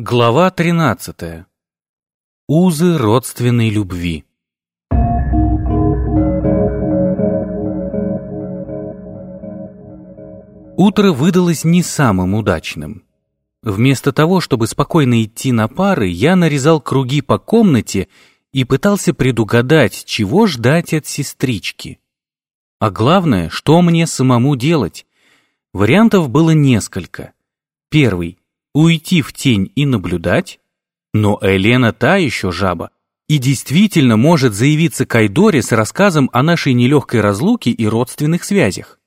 Глава 13. Узы родственной любви. Утро выдалось не самым удачным. Вместо того, чтобы спокойно идти на пары, я нарезал круги по комнате и пытался предугадать, чего ждать от сестрички. А главное, что мне самому делать. Вариантов было несколько. Первый уйти в тень и наблюдать, но Елена та еще жаба и действительно может заявиться к с рассказом о нашей нелегкой разлуке и родственных связях.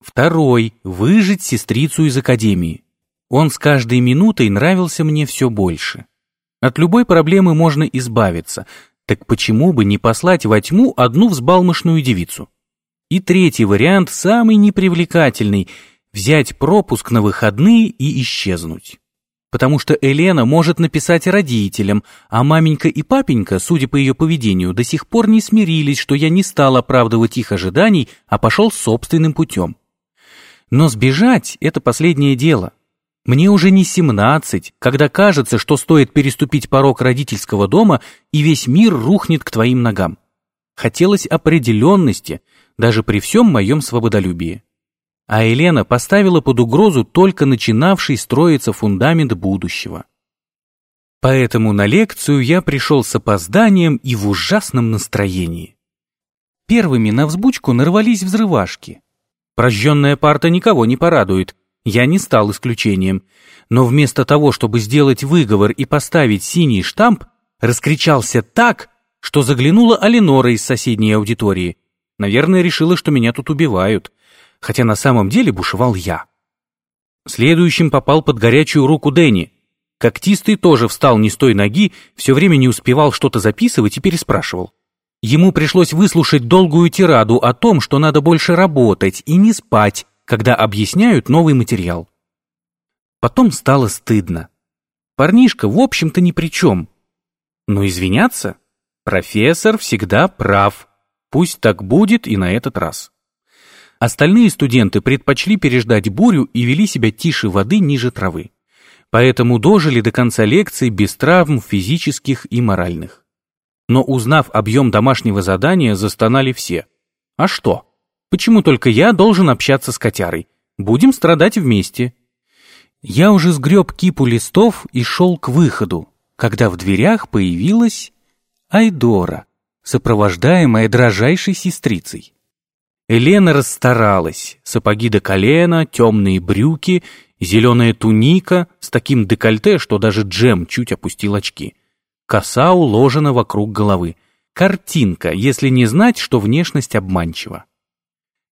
Второй – выжить сестрицу из академии. Он с каждой минутой нравился мне все больше. От любой проблемы можно избавиться, так почему бы не послать во тьму одну взбалмошную девицу? И третий вариант, самый непривлекательный – взять пропуск на выходные и исчезнуть потому что Елена может написать родителям, а маменька и папенька, судя по ее поведению, до сих пор не смирились, что я не стал оправдывать их ожиданий, а пошел собственным путем. Но сбежать — это последнее дело. Мне уже не семнадцать, когда кажется, что стоит переступить порог родительского дома, и весь мир рухнет к твоим ногам. Хотелось определенности, даже при всем моем свободолюбии а Елена поставила под угрозу только начинавший строиться фундамент будущего. Поэтому на лекцию я пришел с опозданием и в ужасном настроении. Первыми на взбучку нарвались взрывашки. Прожженная парта никого не порадует, я не стал исключением, но вместо того, чтобы сделать выговор и поставить синий штамп, раскричался так, что заглянула Аленора из соседней аудитории. Наверное, решила, что меня тут убивают хотя на самом деле бушевал я. Следующим попал под горячую руку Дэнни. Когтистый тоже встал не с той ноги, все время не успевал что-то записывать и переспрашивал. Ему пришлось выслушать долгую тираду о том, что надо больше работать и не спать, когда объясняют новый материал. Потом стало стыдно. Парнишка, в общем-то, ни при чем. Но извиняться? Профессор всегда прав. Пусть так будет и на этот раз. Остальные студенты предпочли переждать бурю и вели себя тише воды ниже травы. Поэтому дожили до конца лекции без травм физических и моральных. Но узнав объем домашнего задания, застонали все. А что? Почему только я должен общаться с котярой? Будем страдать вместе. Я уже сгреб кипу листов и шел к выходу, когда в дверях появилась Айдора, сопровождаемая дрожайшей сестрицей. Елена расстаралась. Сапоги до колена, темные брюки, зеленая туника с таким декольте, что даже Джем чуть опустил очки. Коса уложена вокруг головы. Картинка, если не знать, что внешность обманчива.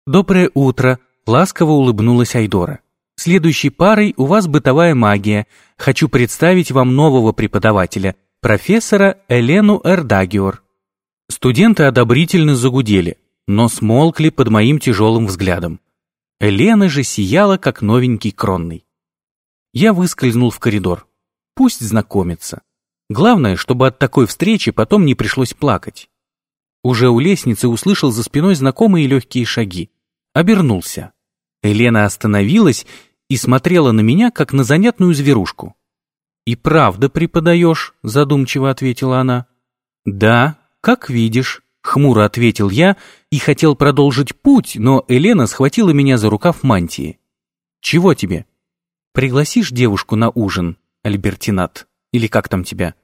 «Доброе утро», — ласково улыбнулась Айдора. «Следующей парой у вас бытовая магия. Хочу представить вам нового преподавателя, профессора Элену Эрдагиор». Студенты одобрительно загудели но смолкли под моим тяжелым взглядом. Елена же сияла, как новенький кронный. Я выскользнул в коридор. Пусть знакомится. Главное, чтобы от такой встречи потом не пришлось плакать. Уже у лестницы услышал за спиной знакомые легкие шаги. Обернулся. Елена остановилась и смотрела на меня, как на занятную зверушку. «И правда преподаешь?» — задумчиво ответила она. «Да, как видишь». Хмуро ответил я и хотел продолжить путь, но Елена схватила меня за рукав мантии. «Чего тебе?» «Пригласишь девушку на ужин, Альбертинат, или как там тебя?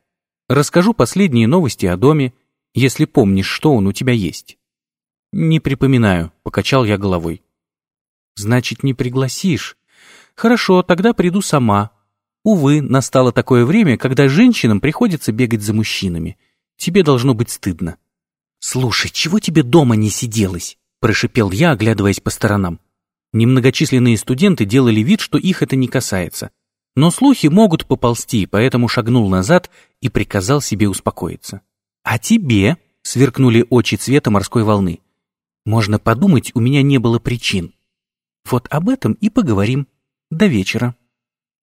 Расскажу последние новости о доме, если помнишь, что он у тебя есть». «Не припоминаю», — покачал я головой. «Значит, не пригласишь? Хорошо, тогда приду сама. Увы, настало такое время, когда женщинам приходится бегать за мужчинами. Тебе должно быть стыдно». «Слушай, чего тебе дома не сиделось?» – прошипел я, оглядываясь по сторонам. Немногочисленные студенты делали вид, что их это не касается. Но слухи могут поползти, поэтому шагнул назад и приказал себе успокоиться. «А тебе?» – сверкнули очи цвета морской волны. «Можно подумать, у меня не было причин. Вот об этом и поговорим. До вечера».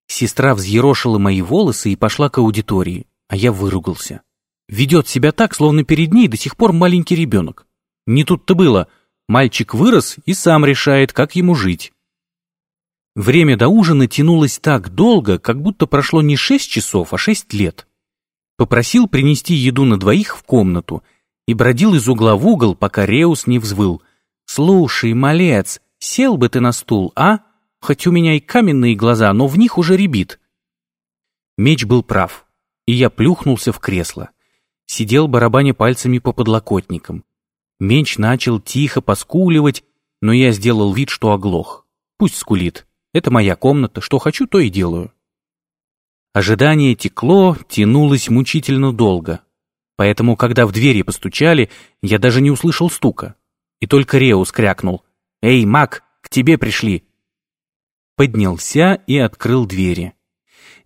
Сестра взъерошила мои волосы и пошла к аудитории, а я выругался. Ведет себя так, словно перед ней до сих пор маленький ребенок. Не тут-то было. Мальчик вырос и сам решает, как ему жить. Время до ужина тянулось так долго, как будто прошло не шесть часов, а шесть лет. Попросил принести еду на двоих в комнату и бродил из угла в угол, пока Реус не взвыл. «Слушай, малец, сел бы ты на стул, а? Хоть у меня и каменные глаза, но в них уже ребит». Меч был прав, и я плюхнулся в кресло. Сидел барабаня пальцами по подлокотникам. Меч начал тихо поскуливать, но я сделал вид, что оглох. Пусть скулит. Это моя комната, что хочу, то и делаю. Ожидание текло, тянулось мучительно долго. Поэтому, когда в двери постучали, я даже не услышал стука. И только Реус крякнул. «Эй, Мак, к тебе пришли!» Поднялся и открыл двери.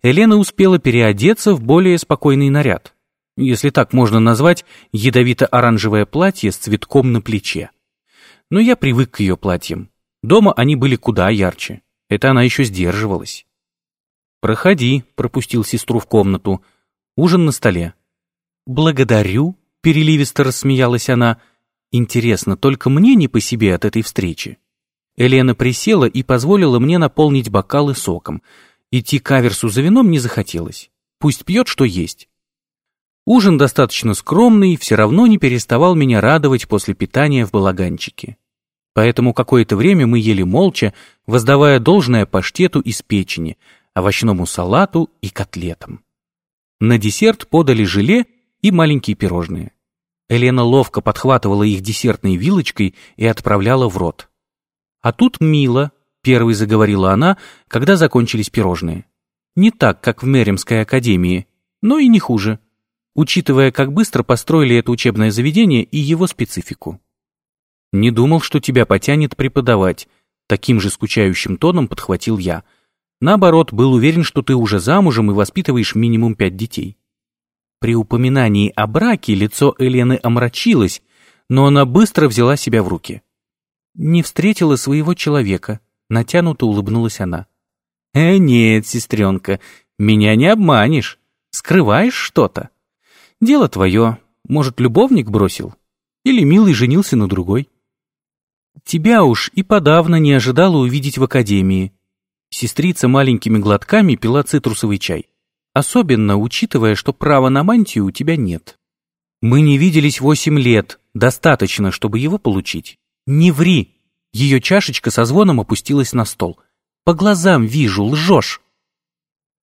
Елена успела переодеться в более спокойный наряд. Если так можно назвать, ядовито-оранжевое платье с цветком на плече. Но я привык к ее платьям. Дома они были куда ярче. Это она еще сдерживалась. «Проходи», — пропустил сестру в комнату. «Ужин на столе». «Благодарю», — переливисто рассмеялась она. «Интересно, только мне не по себе от этой встречи». Елена присела и позволила мне наполнить бокалы соком. Идти к Аверсу за вином не захотелось. Пусть пьет, что есть. Ужин достаточно скромный, все равно не переставал меня радовать после питания в балаганчике. Поэтому какое-то время мы ели молча, воздавая должное паштету из печени, овощному салату и котлетам. На десерт подали желе и маленькие пирожные. Елена ловко подхватывала их десертной вилочкой и отправляла в рот. «А тут мило», — первой заговорила она, когда закончились пирожные. «Не так, как в Меремской академии, но и не хуже, учитывая, как быстро построили это учебное заведение и его специфику». «Не думал, что тебя потянет преподавать», — таким же скучающим тоном подхватил я. «Наоборот, был уверен, что ты уже замужем и воспитываешь минимум пять детей». При упоминании о браке лицо Елены омрачилось, но она быстро взяла себя в руки. «Не встретила своего человека», — натянуто улыбнулась она. «Э, нет, сестренка, меня не обманешь. Скрываешь что-то. Дело твое. Может, любовник бросил? Или милый женился на другой?» Тебя уж и подавно не ожидала увидеть в академии. Сестрица маленькими глотками пила цитрусовый чай. Особенно учитывая, что права на мантию у тебя нет. Мы не виделись восемь лет, достаточно, чтобы его получить. Не ври. Ее чашечка со звоном опустилась на стол. По глазам вижу, лжешь.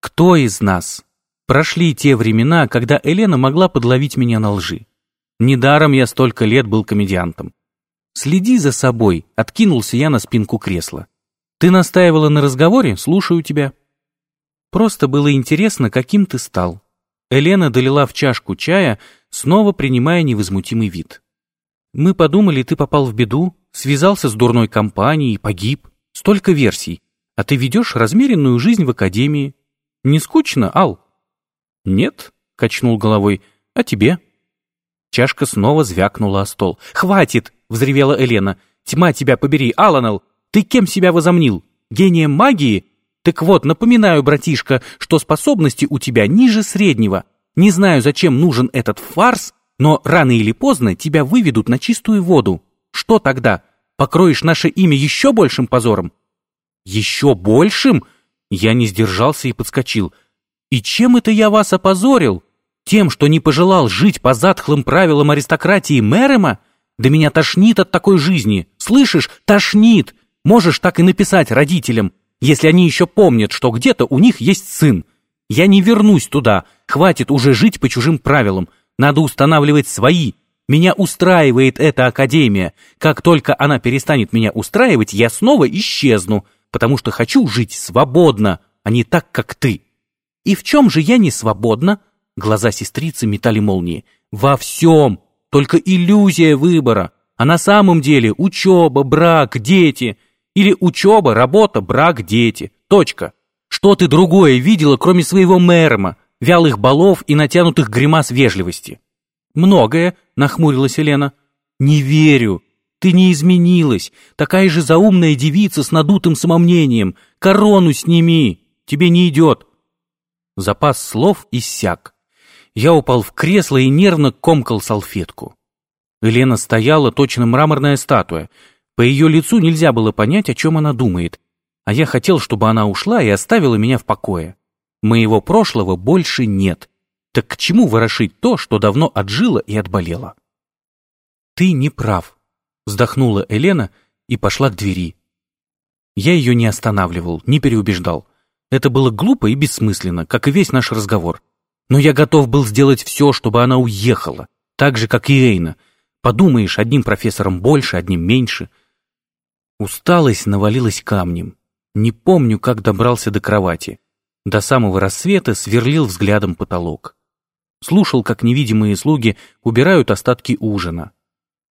Кто из нас? Прошли те времена, когда Елена могла подловить меня на лжи. Недаром я столько лет был комедиантом. «Следи за собой», — откинулся я на спинку кресла. «Ты настаивала на разговоре? Слушаю тебя». Просто было интересно, каким ты стал. Елена долила в чашку чая, снова принимая невозмутимый вид. «Мы подумали, ты попал в беду, связался с дурной компанией, погиб. Столько версий. А ты ведешь размеренную жизнь в академии. Не скучно, Ал?» «Нет», — качнул головой, — «а тебе?» Чашка снова звякнула о стол. «Хватит!» — взревела Елена. «Тьма тебя побери, Аланел! Ты кем себя возомнил? Гением магии? Так вот, напоминаю, братишка, что способности у тебя ниже среднего. Не знаю, зачем нужен этот фарс, но рано или поздно тебя выведут на чистую воду. Что тогда? Покроешь наше имя еще большим позором?» «Еще большим?» Я не сдержался и подскочил. «И чем это я вас опозорил?» Тем, что не пожелал жить по затхлым правилам аристократии Мерема? Да меня тошнит от такой жизни. Слышишь? Тошнит. Можешь так и написать родителям, если они еще помнят, что где-то у них есть сын. Я не вернусь туда. Хватит уже жить по чужим правилам. Надо устанавливать свои. Меня устраивает эта академия. Как только она перестанет меня устраивать, я снова исчезну, потому что хочу жить свободно, а не так, как ты. И в чем же я не свободна? Глаза сестрицы метали молнии. «Во всем! Только иллюзия выбора! А на самом деле учеба, брак, дети! Или учеба, работа, брак, дети! Точка! Что ты другое видела, кроме своего мэрма, вялых балов и натянутых гримас вежливости?» «Многое», — нахмурилась Елена. «Не верю! Ты не изменилась! Такая же заумная девица с надутым самомнением! Корону сними! Тебе не идет!» Запас слов иссяк. Я упал в кресло и нервно комкал салфетку. Елена стояла, точно мраморная статуя. По ее лицу нельзя было понять, о чем она думает. А я хотел, чтобы она ушла и оставила меня в покое. Моего прошлого больше нет. Так к чему ворошить то, что давно отжило и отболело? Ты не прав, вздохнула Елена и пошла к двери. Я ее не останавливал, не переубеждал. Это было глупо и бессмысленно, как и весь наш разговор. Но я готов был сделать все, чтобы она уехала, так же, как и Эйна. Подумаешь, одним профессором больше, одним меньше. Усталость навалилась камнем. Не помню, как добрался до кровати. До самого рассвета сверлил взглядом потолок. Слушал, как невидимые слуги убирают остатки ужина.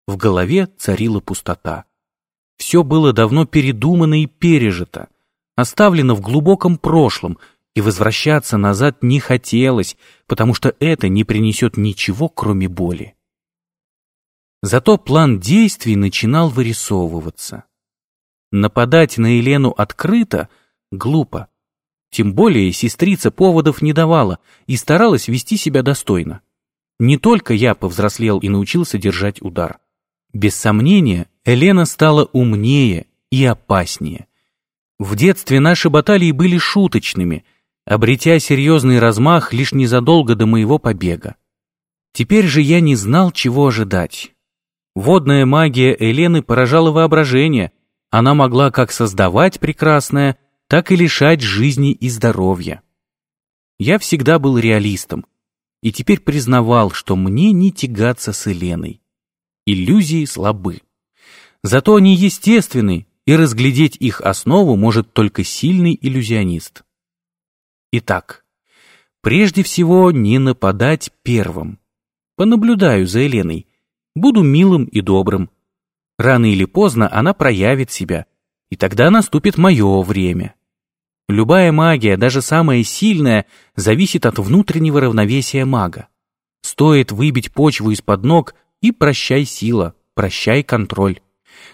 В голове царила пустота. Все было давно передумано и пережито, оставлено в глубоком прошлом, и возвращаться назад не хотелось, потому что это не принесет ничего, кроме боли. Зато план действий начинал вырисовываться. Нападать на Елену открыто глупо. Тем более сестрица поводов не давала и старалась вести себя достойно. Не только я повзрослел и научился держать удар. Без сомнения, Елена стала умнее и опаснее. В детстве наши баталии были шуточными, обретя серьезный размах лишь незадолго до моего побега. Теперь же я не знал, чего ожидать. Водная магия Елены поражала воображение, она могла как создавать прекрасное, так и лишать жизни и здоровья. Я всегда был реалистом, и теперь признавал, что мне не тягаться с Еленой. Иллюзии слабы. Зато они естественны, и разглядеть их основу может только сильный иллюзионист. Итак, прежде всего не нападать первым. Понаблюдаю за Еленой, буду милым и добрым. Рано или поздно она проявит себя, и тогда наступит мое время. Любая магия, даже самая сильная, зависит от внутреннего равновесия мага. Стоит выбить почву из-под ног, и прощай сила, прощай контроль.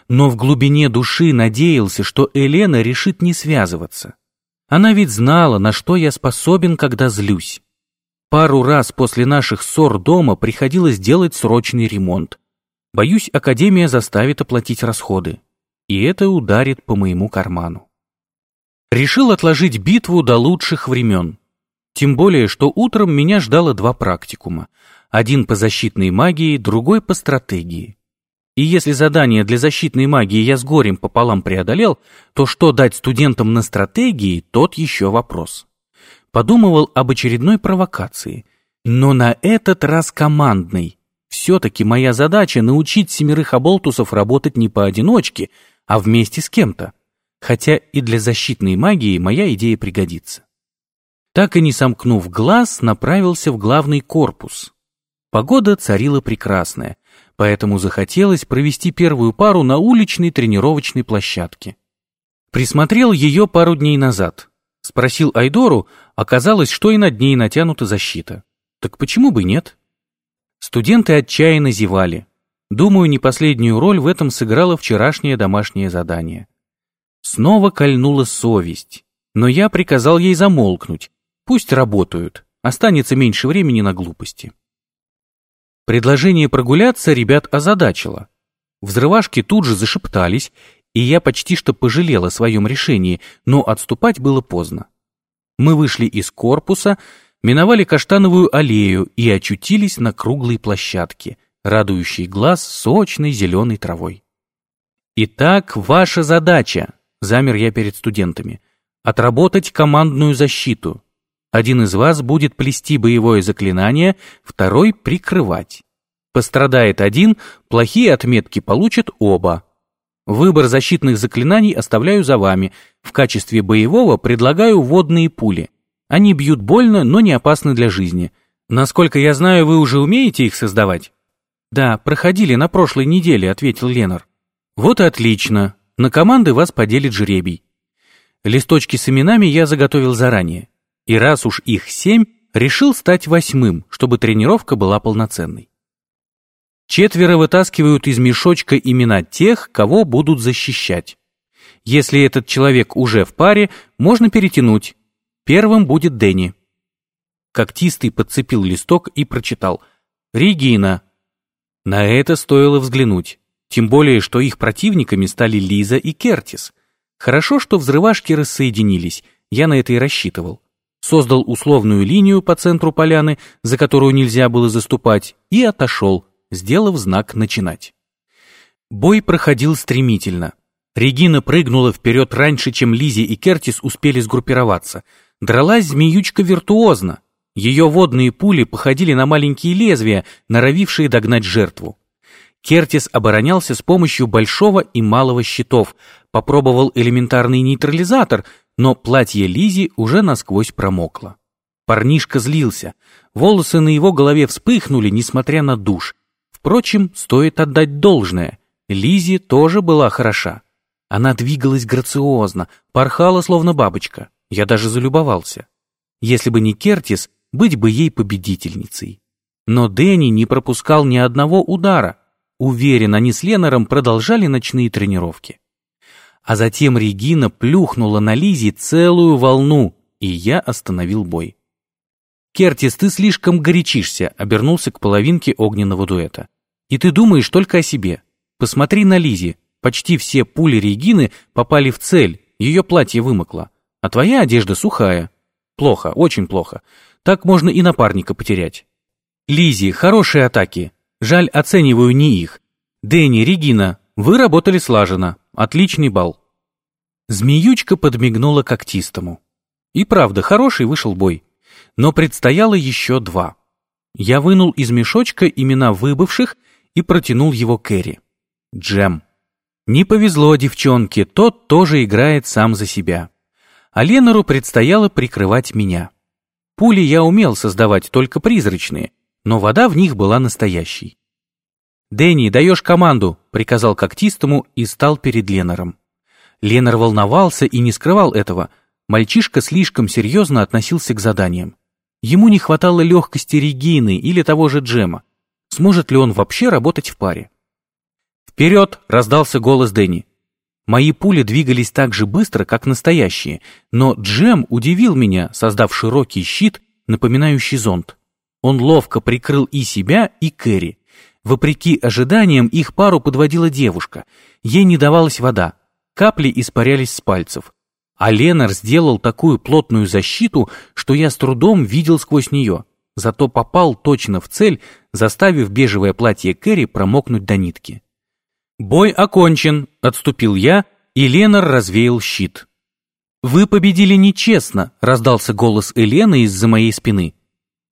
Но в глубине души надеялся, что Елена решит не связываться. Она ведь знала, на что я способен, когда злюсь. Пару раз после наших ссор дома приходилось делать срочный ремонт. Боюсь, Академия заставит оплатить расходы. И это ударит по моему карману. Решил отложить битву до лучших времен. Тем более, что утром меня ждало два практикума. Один по защитной магии, другой по стратегии. И если задание для защитной магии я с горем пополам преодолел, то что дать студентам на стратегии, тот еще вопрос. Подумывал об очередной провокации. Но на этот раз командной. Все-таки моя задача научить семерых оболтусов работать не поодиночке, а вместе с кем-то. Хотя и для защитной магии моя идея пригодится. Так и не сомкнув глаз, направился в главный корпус. Погода царила прекрасная, поэтому захотелось провести первую пару на уличной тренировочной площадке. Присмотрел ее пару дней назад. Спросил Айдору, оказалось, что и над ней натянута защита. Так почему бы нет? Студенты отчаянно зевали. Думаю, не последнюю роль в этом сыграло вчерашнее домашнее задание. Снова кольнула совесть, но я приказал ей замолкнуть. Пусть работают, останется меньше времени на глупости. Предложение прогуляться ребят озадачило. Взрывашки тут же зашептались, и я почти что пожалел о своем решении, но отступать было поздно. Мы вышли из корпуса, миновали каштановую аллею и очутились на круглой площадке, радующей глаз сочной зеленой травой. «Итак, ваша задача», — замер я перед студентами, — «отработать командную защиту, один из вас будет плести боевое заклинание, второй — прикрывать. Пострадает один, плохие отметки получат оба. Выбор защитных заклинаний оставляю за вами. В качестве боевого предлагаю водные пули. Они бьют больно, но не опасны для жизни. Насколько я знаю, вы уже умеете их создавать? Да, проходили на прошлой неделе, ответил Ленар. Вот и отлично. На команды вас поделит жребий. Листочки с именами я заготовил заранее. И раз уж их семь, решил стать восьмым, чтобы тренировка была полноценной. Четверо вытаскивают из мешочка имена тех, кого будут защищать. Если этот человек уже в паре, можно перетянуть. Первым будет Дэнни. Когтистый подцепил листок и прочитал. «Регина». На это стоило взглянуть. Тем более, что их противниками стали Лиза и Кертис. Хорошо, что взрывашки рассоединились, я на это и рассчитывал. Создал условную линию по центру поляны, за которую нельзя было заступать, и отошел, сделав знак «начинать». Бой проходил стремительно. Регина прыгнула вперед раньше, чем Лизи и Кертис успели сгруппироваться. Дралась змеючка виртуозно. Ее водные пули походили на маленькие лезвия, норовившие догнать жертву. Кертис оборонялся с помощью большого и малого щитов, попробовал элементарный нейтрализатор, но платье Лизи уже насквозь промокло. Парнишка злился. Волосы на его голове вспыхнули, несмотря на душ. Впрочем, стоит отдать должное. Лизи тоже была хороша. Она двигалась грациозно, порхала словно бабочка. Я даже залюбовался. Если бы не Кертис, быть бы ей победительницей. Но Дэнни не пропускал ни одного удара. Уверен, они с Ленаром продолжали ночные тренировки. А затем Регина плюхнула на Лизи целую волну, и я остановил бой. «Кертис, ты слишком горячишься», — обернулся к половинке огненного дуэта. «И ты думаешь только о себе. Посмотри на Лизи. Почти все пули Регины попали в цель, ее платье вымокло. А твоя одежда сухая. Плохо, очень плохо. Так можно и напарника потерять. Лизи, хорошие атаки. Жаль, оцениваю не их. Дэнни, Регина, вы работали слаженно. Отличный бал. Змеючка подмигнула когтистому. И правда, хороший вышел бой. Но предстояло еще два. Я вынул из мешочка имена выбывших и протянул его Кэрри. Джем. Не повезло девчонке, тот тоже играет сам за себя. А Ленору предстояло прикрывать меня. Пули я умел создавать только призрачные, но вода в них была настоящей. «Дэнни, даешь команду», — приказал когтистому и стал перед Ленором. Ленор волновался и не скрывал этого. Мальчишка слишком серьезно относился к заданиям. Ему не хватало легкости Регины или того же Джема. Сможет ли он вообще работать в паре? «Вперед!» — раздался голос Дэнни. Мои пули двигались так же быстро, как настоящие, но Джем удивил меня, создав широкий щит, напоминающий зонт. Он ловко прикрыл и себя, и Кэрри. Вопреки ожиданиям, их пару подводила девушка. Ей не давалась вода. Капли испарялись с пальцев. А Ленар сделал такую плотную защиту, что я с трудом видел сквозь нее. Зато попал точно в цель, заставив бежевое платье Кэрри промокнуть до нитки. «Бой окончен», — отступил я, и Ленар развеял щит. «Вы победили нечестно», — раздался голос Елены из-за моей спины.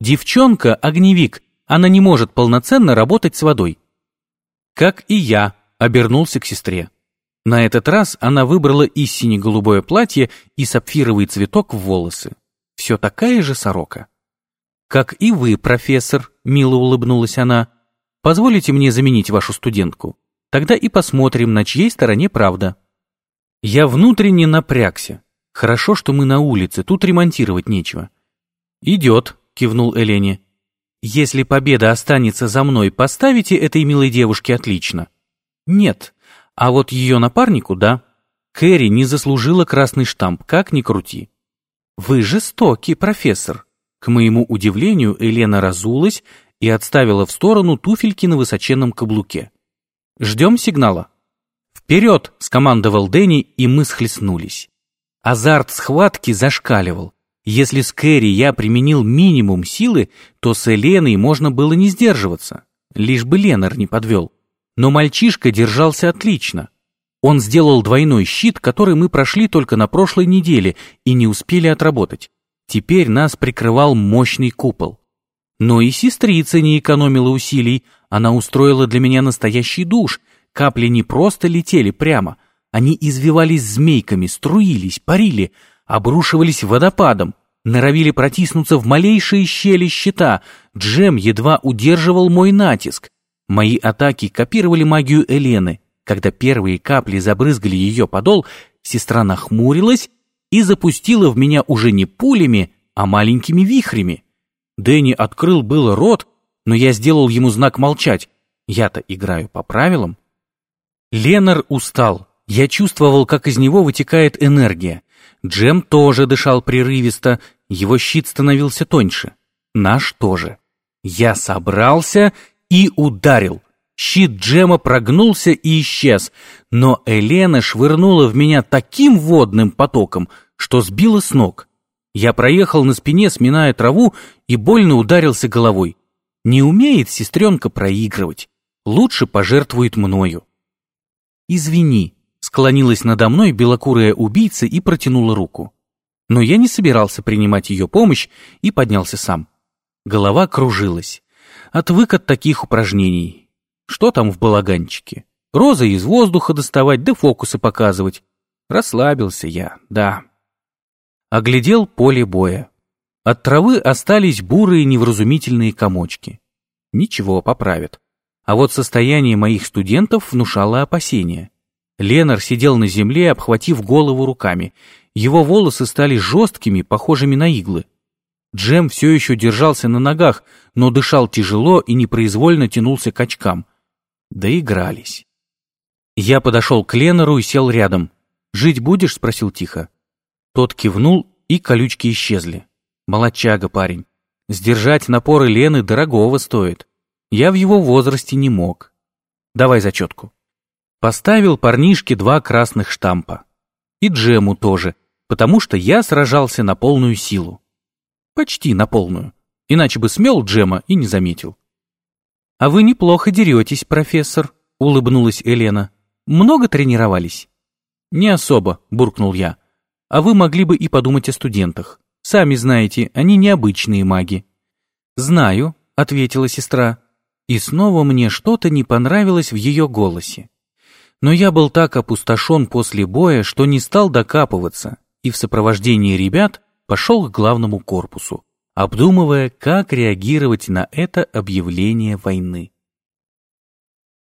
«Девчонка — огневик, она не может полноценно работать с водой». «Как и я», — обернулся к сестре. На этот раз она выбрала и сине-голубое платье, и сапфировый цветок в волосы. Все такая же сорока. «Как и вы, профессор», — мило улыбнулась она. «Позволите мне заменить вашу студентку?» Тогда и посмотрим, на чьей стороне правда. Я внутренне напрягся. Хорошо, что мы на улице, тут ремонтировать нечего. «Идет», — кивнул Элене. «Если победа останется за мной, поставите этой милой девушке отлично». «Нет, а вот ее напарнику, да. Кэрри не заслужила красный штамп, как ни крути». «Вы жестокий, профессор». К моему удивлению, Елена разулась и отставила в сторону туфельки на высоченном каблуке. Ждем сигнала. «Вперед!» — скомандовал Дэнни, и мы схлестнулись. Азарт схватки зашкаливал. Если с Кэрри я применил минимум силы, то с Эленой можно было не сдерживаться. Лишь бы Ленар не подвел. Но мальчишка держался отлично. Он сделал двойной щит, который мы прошли только на прошлой неделе и не успели отработать. Теперь нас прикрывал мощный купол. Но и сестрица не экономила усилий, она устроила для меня настоящий душ. Капли не просто летели прямо, они извивались змейками, струились, парили, обрушивались водопадом, норовили протиснуться в малейшие щели щита. Джем едва удерживал мой натиск. Мои атаки копировали магию Элены. Когда первые капли забрызгали ее подол, сестра нахмурилась и запустила в меня уже не пулями, а маленькими вихрями. Дэнни открыл было рот, но я сделал ему знак молчать. Я-то играю по правилам. Ленар устал. Я чувствовал, как из него вытекает энергия. Джем тоже дышал прерывисто, его щит становился тоньше. Наш тоже. Я собрался и ударил. Щит Джема прогнулся и исчез, но Елена швырнула в меня таким водным потоком, что сбила с ног. Я проехал на спине, сминая траву, и больно ударился головой. Не умеет сестренка проигрывать. Лучше пожертвует мною. «Извини», — склонилась надо мной белокурая убийца и протянула руку. Но я не собирался принимать ее помощь и поднялся сам. Голова кружилась. Отвык от таких упражнений. Что там в балаганчике? Розы из воздуха доставать да фокусы показывать. Расслабился я, да. Оглядел поле боя. От травы остались бурые невразумительные комочки. Ничего, поправят. А вот состояние моих студентов внушало опасения. Ленар сидел на земле, обхватив голову руками. Его волосы стали жесткими, похожими на иглы. Джем все еще держался на ногах, но дышал тяжело и непроизвольно тянулся к очкам. Доигрались. Я подошел к Ленару и сел рядом. «Жить будешь?» — спросил тихо. Тот кивнул, и колючки исчезли. Молодчага парень. Сдержать напоры Лены дорогого стоит. Я в его возрасте не мог. Давай зачетку. Поставил парнишке два красных штампа. И Джему тоже, потому что я сражался на полную силу. Почти на полную. Иначе бы смел Джема и не заметил. «А вы неплохо деретесь, профессор», — улыбнулась Елена. «Много тренировались?» «Не особо», — буркнул я. А вы могли бы и подумать о студентах. Сами знаете, они необычные маги». «Знаю», — ответила сестра. И снова мне что-то не понравилось в ее голосе. Но я был так опустошен после боя, что не стал докапываться, и в сопровождении ребят пошел к главному корпусу, обдумывая, как реагировать на это объявление войны.